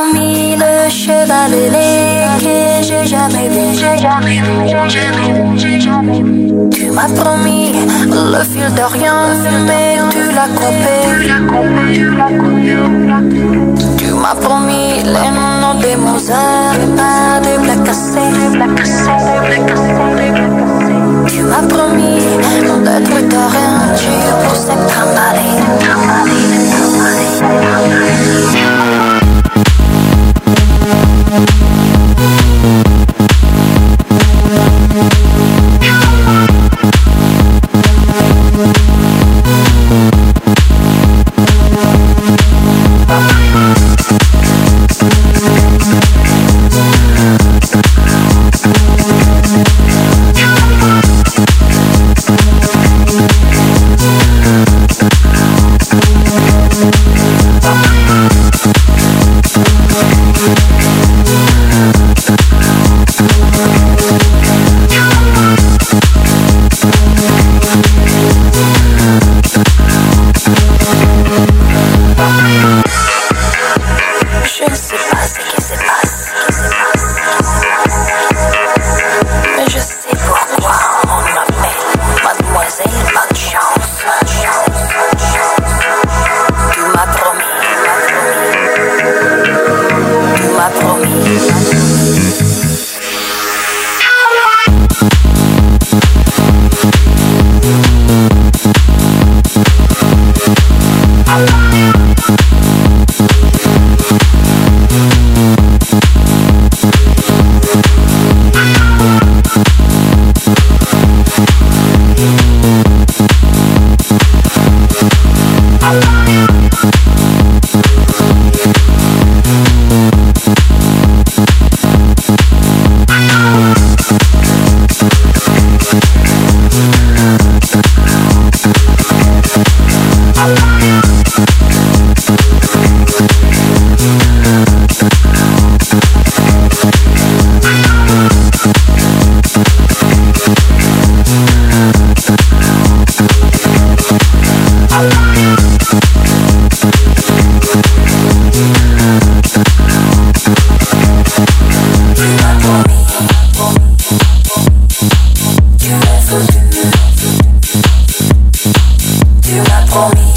ont mis le cheval ailé que j'ai jamais vu. Tu m'as promis le fil d'Orient, mais tu l'as coupé. Tu l'as coupé, tu m'as promis les noms des Mozart, pas des blagues cassées. for me.